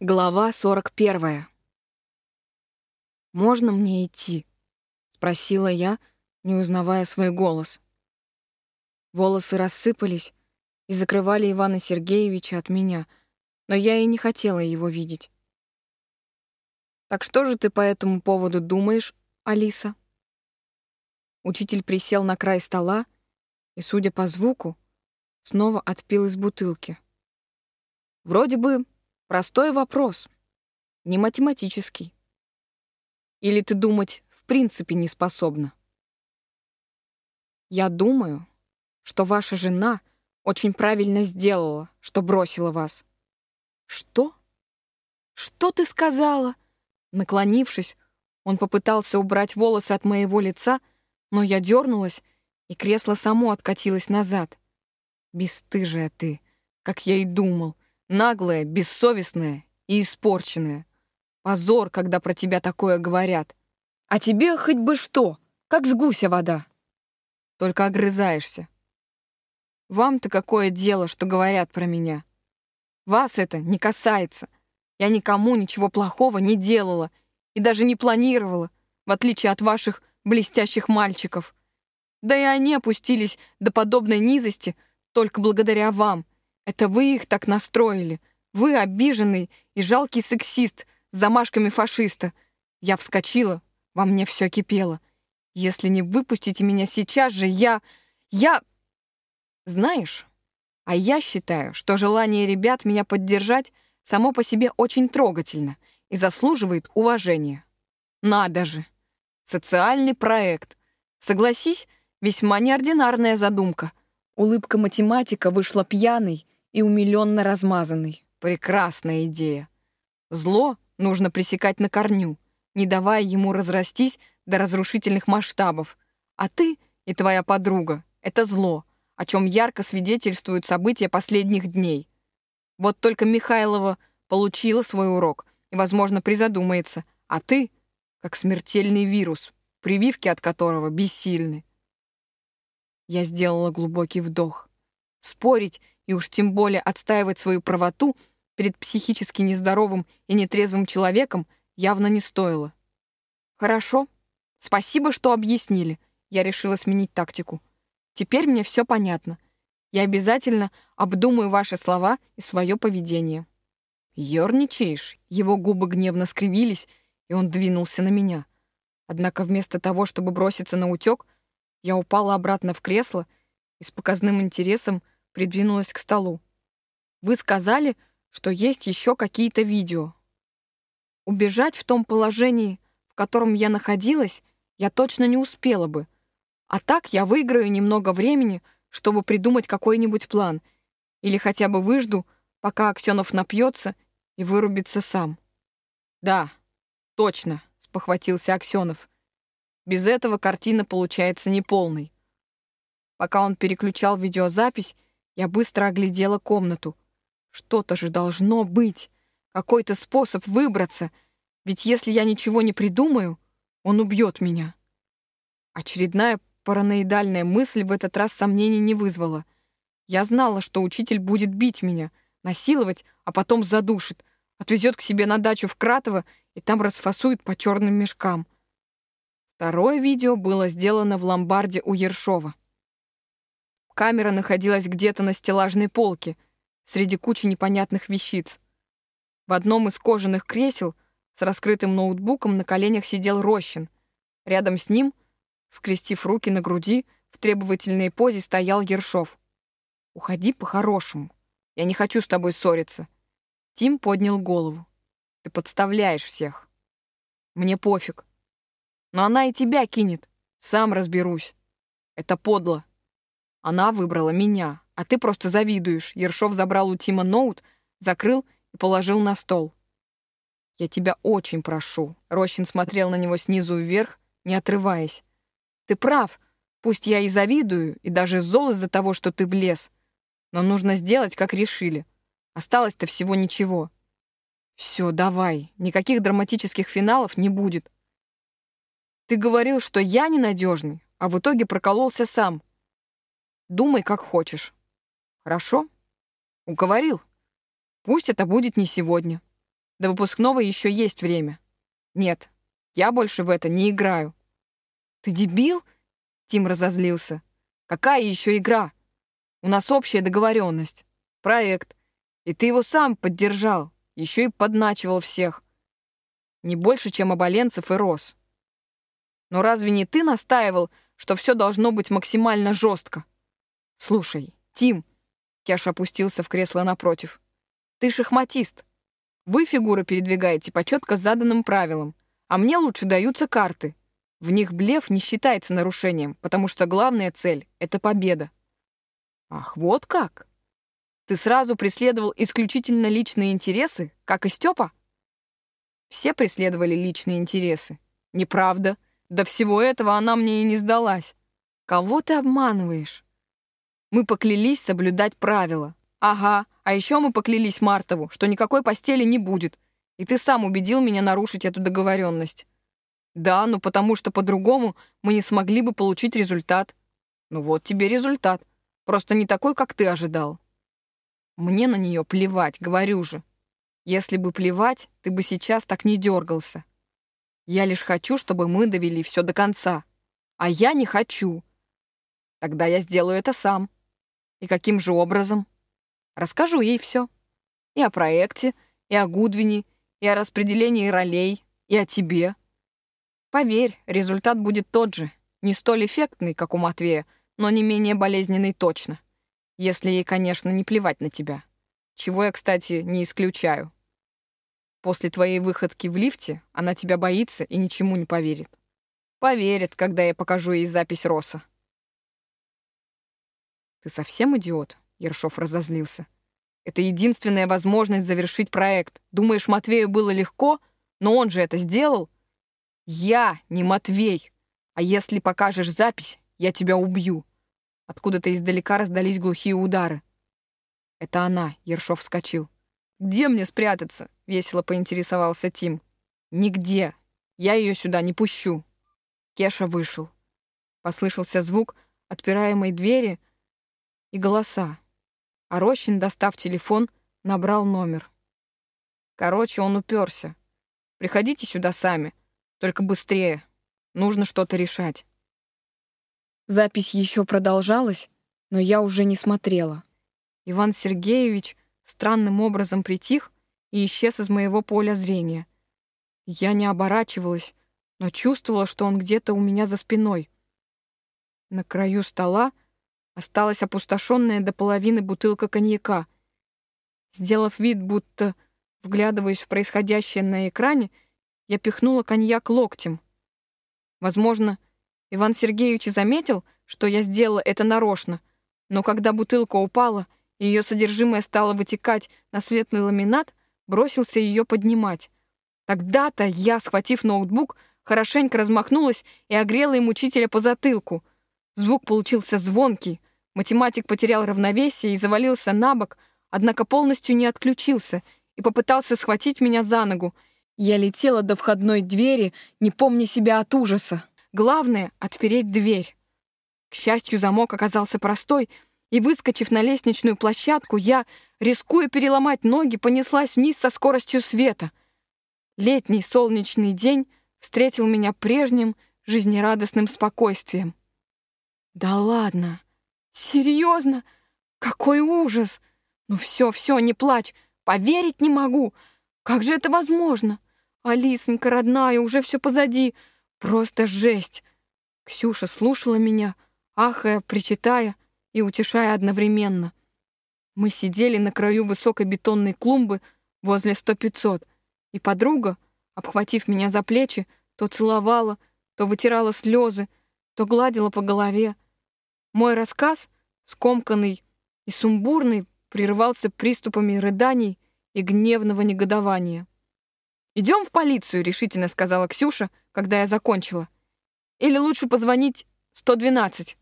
Глава 41. «Можно мне идти?» — спросила я, не узнавая свой голос. Волосы рассыпались и закрывали Ивана Сергеевича от меня, но я и не хотела его видеть. «Так что же ты по этому поводу думаешь, Алиса?» Учитель присел на край стола и, судя по звуку, снова отпил из бутылки. Вроде бы Простой вопрос, не математический. Или ты думать в принципе не способна? Я думаю, что ваша жена очень правильно сделала, что бросила вас. Что? Что ты сказала? Наклонившись, он попытался убрать волосы от моего лица, но я дернулась, и кресло само откатилось назад. Бестыжая ты, как я и думал, Наглая, бессовестная и испорченная. Позор, когда про тебя такое говорят. А тебе хоть бы что, как с гуся вода. Только огрызаешься. Вам-то какое дело, что говорят про меня? Вас это не касается. Я никому ничего плохого не делала и даже не планировала, в отличие от ваших блестящих мальчиков. Да и они опустились до подобной низости только благодаря вам — это вы их так настроили. Вы обиженный и жалкий сексист с замашками фашиста. Я вскочила, во мне все кипело. Если не выпустите меня сейчас же, я... Я... Знаешь, а я считаю, что желание ребят меня поддержать само по себе очень трогательно и заслуживает уважения. Надо же! Социальный проект. Согласись, весьма неординарная задумка. Улыбка математика вышла пьяной, и умиленно размазанный. Прекрасная идея. Зло нужно пресекать на корню, не давая ему разрастись до разрушительных масштабов. А ты и твоя подруга — это зло, о чем ярко свидетельствуют события последних дней. Вот только Михайлова получила свой урок и, возможно, призадумается, а ты — как смертельный вирус, прививки от которого бессильны. Я сделала глубокий вдох. Спорить и уж тем более отстаивать свою правоту перед психически нездоровым и нетрезвым человеком явно не стоило. «Хорошо. Спасибо, что объяснили». Я решила сменить тактику. «Теперь мне все понятно. Я обязательно обдумаю ваши слова и свое поведение». «Ёрничаешь?» Его губы гневно скривились, и он двинулся на меня. Однако вместо того, чтобы броситься на утек, я упала обратно в кресло и с показным интересом придвинулась к столу. «Вы сказали, что есть еще какие-то видео. Убежать в том положении, в котором я находилась, я точно не успела бы. А так я выиграю немного времени, чтобы придумать какой-нибудь план. Или хотя бы выжду, пока Аксенов напьется и вырубится сам». «Да, точно», — спохватился Аксенов. «Без этого картина получается неполной». Пока он переключал видеозапись, я быстро оглядела комнату. Что-то же должно быть. Какой-то способ выбраться. Ведь если я ничего не придумаю, он убьет меня. Очередная параноидальная мысль в этот раз сомнений не вызвала. Я знала, что учитель будет бить меня, насиловать, а потом задушит, отвезет к себе на дачу в Кратово и там расфасует по черным мешкам. Второе видео было сделано в ломбарде у Ершова. Камера находилась где-то на стеллажной полке, среди кучи непонятных вещиц. В одном из кожаных кресел с раскрытым ноутбуком на коленях сидел Рощин. Рядом с ним, скрестив руки на груди, в требовательной позе стоял Ершов. «Уходи по-хорошему. Я не хочу с тобой ссориться». Тим поднял голову. «Ты подставляешь всех. Мне пофиг. Но она и тебя кинет. Сам разберусь. Это подло». Она выбрала меня, а ты просто завидуешь. Ершов забрал у Тима ноут, закрыл и положил на стол. Я тебя очень прошу. Рощин смотрел на него снизу вверх, не отрываясь. Ты прав. Пусть я и завидую, и даже зол из-за того, что ты влез. Но нужно сделать, как решили. Осталось-то всего ничего. Все, давай. Никаких драматических финалов не будет. Ты говорил, что я ненадежный, а в итоге прокололся сам. Думай, как хочешь. Хорошо? Уговорил. Пусть это будет не сегодня. До выпускного еще есть время. Нет, я больше в это не играю. Ты дебил? Тим разозлился. Какая еще игра? У нас общая договоренность. Проект. И ты его сам поддержал. Еще и подначивал всех. Не больше, чем Оболенцев и Рос. Но разве не ты настаивал, что все должно быть максимально жестко? Слушай, Тим, Кеш опустился в кресло напротив. Ты шахматист. Вы фигуры передвигаете по четко заданным правилам, а мне лучше даются карты. В них блеф не считается нарушением, потому что главная цель — это победа. Ах, вот как? Ты сразу преследовал исключительно личные интересы, как и Степа? Все преследовали личные интересы. Неправда. До всего этого она мне и не сдалась. Кого ты обманываешь? Мы поклялись соблюдать правила. Ага, а еще мы поклялись Мартову, что никакой постели не будет. И ты сам убедил меня нарушить эту договоренность. Да, но потому что по-другому мы не смогли бы получить результат. Ну вот тебе результат. Просто не такой, как ты ожидал. Мне на нее плевать, говорю же. Если бы плевать, ты бы сейчас так не дергался. Я лишь хочу, чтобы мы довели все до конца. А я не хочу. Тогда я сделаю это сам. И каким же образом? Расскажу ей все. И о проекте, и о Гудвине, и о распределении ролей, и о тебе. Поверь, результат будет тот же. Не столь эффектный, как у Матвея, но не менее болезненный точно. Если ей, конечно, не плевать на тебя. Чего я, кстати, не исключаю. После твоей выходки в лифте она тебя боится и ничему не поверит. Поверит, когда я покажу ей запись Роса. Ты совсем идиот? Ершов разозлился. Это единственная возможность завершить проект. Думаешь, Матвею было легко? Но он же это сделал. Я не Матвей. А если покажешь запись, я тебя убью. Откуда-то издалека раздались глухие удары. Это она, Ершов вскочил. «Где мне спрятаться?» — весело поинтересовался Тим. «Нигде. Я ее сюда не пущу». Кеша вышел. Послышался звук отпираемой двери и голоса. А Рощин, достав телефон, набрал номер. Короче, он уперся. «Приходите сюда сами, только быстрее. Нужно что-то решать». Запись еще продолжалась, но я уже не смотрела. Иван Сергеевич странным образом притих и исчез из моего поля зрения. Я не оборачивалась, но чувствовала, что он где-то у меня за спиной. На краю стола осталась опустошенная до половины бутылка коньяка. Сделав вид, будто вглядываясь в происходящее на экране, я пихнула коньяк локтем. Возможно, Иван Сергеевич заметил, что я сделала это нарочно, но когда бутылка упала — и ее содержимое стало вытекать на светлый ламинат, бросился ее поднимать. Тогда-то я, схватив ноутбук, хорошенько размахнулась и огрела им учителя по затылку. Звук получился звонкий. Математик потерял равновесие и завалился на бок, однако полностью не отключился и попытался схватить меня за ногу. Я летела до входной двери, не помня себя от ужаса. Главное — отпереть дверь. К счастью, замок оказался простой — и, выскочив на лестничную площадку, я, рискуя переломать ноги, понеслась вниз со скоростью света. Летний солнечный день встретил меня прежним жизнерадостным спокойствием. «Да ладно! Серьезно? Какой ужас! Ну все, все, не плачь! Поверить не могу! Как же это возможно? Алисонька, родная, уже все позади! Просто жесть!» Ксюша слушала меня, ахая, причитая, и утешая одновременно. Мы сидели на краю высокой бетонной клумбы возле 100-500, и подруга, обхватив меня за плечи, то целовала, то вытирала слезы, то гладила по голове. Мой рассказ, скомканный и сумбурный, прерывался приступами рыданий и гневного негодования. «Идем в полицию», — решительно сказала Ксюша, когда я закончила. «Или лучше позвонить 112.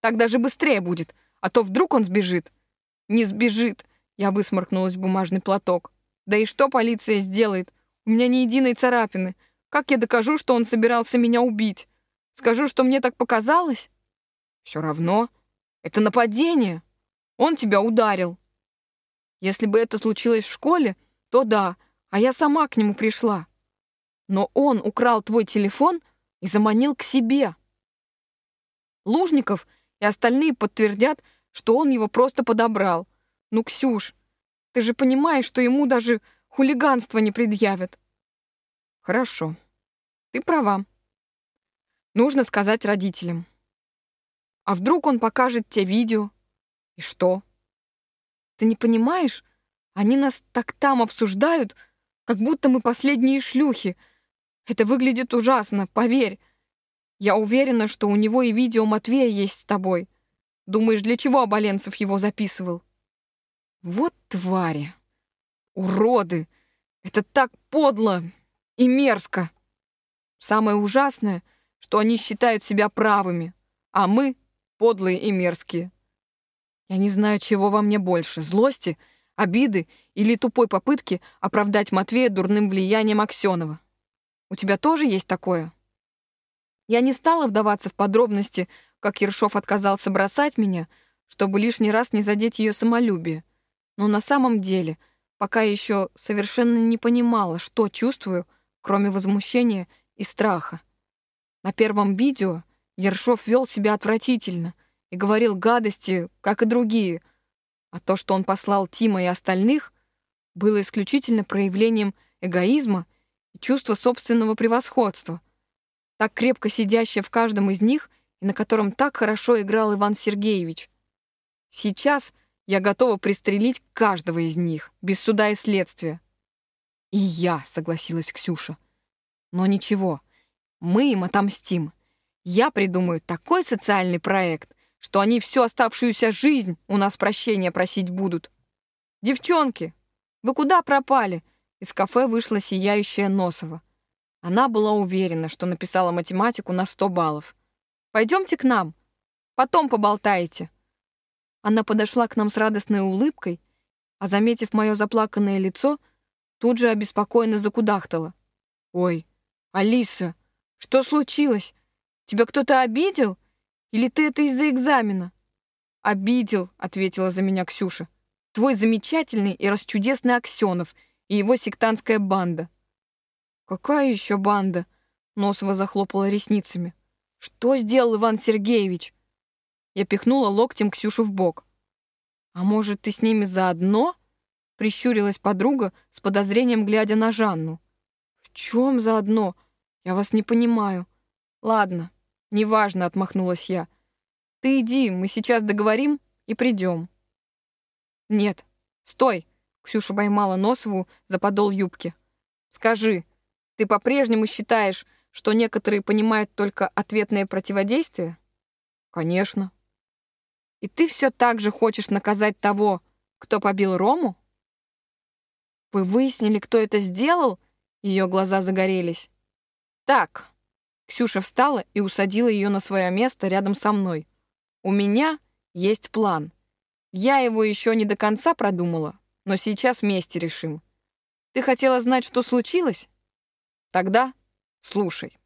Так даже быстрее будет, а то вдруг он сбежит». «Не сбежит», — я высморкнулась в бумажный платок. «Да и что полиция сделает? У меня ни единой царапины. Как я докажу, что он собирался меня убить? Скажу, что мне так показалось?» «Все равно. Это нападение. Он тебя ударил». «Если бы это случилось в школе, то да, а я сама к нему пришла. Но он украл твой телефон и заманил к себе. Лужников и остальные подтвердят, что он его просто подобрал. Ну, Ксюш, ты же понимаешь, что ему даже хулиганство не предъявят. Хорошо. Ты права. Нужно сказать родителям. А вдруг он покажет тебе видео? И что? Ты не понимаешь? Они нас так там обсуждают, как будто мы последние шлюхи. Это выглядит ужасно, поверь. Я уверена, что у него и видео Матвея есть с тобой. Думаешь, для чего Оболенцев его записывал? Вот твари. Уроды. Это так подло и мерзко. Самое ужасное, что они считают себя правыми, а мы — подлые и мерзкие. Я не знаю, чего во мне больше — злости, обиды или тупой попытки оправдать Матвея дурным влиянием Аксенова. У тебя тоже есть такое?» Я не стала вдаваться в подробности, как Ершов отказался бросать меня, чтобы лишний раз не задеть ее самолюбие. Но на самом деле, пока еще совершенно не понимала, что чувствую, кроме возмущения и страха. На первом видео Ершов вел себя отвратительно и говорил гадости, как и другие, а то, что он послал Тима и остальных, было исключительно проявлением эгоизма и чувства собственного превосходства — так крепко сидящая в каждом из них и на котором так хорошо играл Иван Сергеевич. Сейчас я готова пристрелить каждого из них, без суда и следствия. И я, согласилась Ксюша. Но ничего, мы им отомстим. Я придумаю такой социальный проект, что они всю оставшуюся жизнь у нас прощения просить будут. Девчонки, вы куда пропали? Из кафе вышла сияющая Носова. Она была уверена, что написала математику на 100 баллов. «Пойдемте к нам. Потом поболтаете». Она подошла к нам с радостной улыбкой, а, заметив мое заплаканное лицо, тут же обеспокоенно закудахтала. «Ой, Алиса, что случилось? Тебя кто-то обидел? Или ты это из-за экзамена?» «Обидел», — ответила за меня Ксюша. «Твой замечательный и расчудесный Аксенов и его сектантская банда». «Какая еще банда?» Носова захлопала ресницами. «Что сделал Иван Сергеевич?» Я пихнула локтем Ксюшу в бок. «А может, ты с ними заодно?» Прищурилась подруга с подозрением, глядя на Жанну. «В чем заодно? Я вас не понимаю». «Ладно, неважно», — отмахнулась я. «Ты иди, мы сейчас договорим и придем». «Нет, стой!» — Ксюша поймала Носову за подол юбки. «Скажи, ты по-прежнему считаешь, что некоторые понимают только ответное противодействие? Конечно. И ты все так же хочешь наказать того, кто побил Рому? Вы выяснили, кто это сделал? Ее глаза загорелись. Так. Ксюша встала и усадила ее на свое место рядом со мной. У меня есть план. Я его еще не до конца продумала, но сейчас вместе решим. Ты хотела знать, что случилось? Тогда слушай.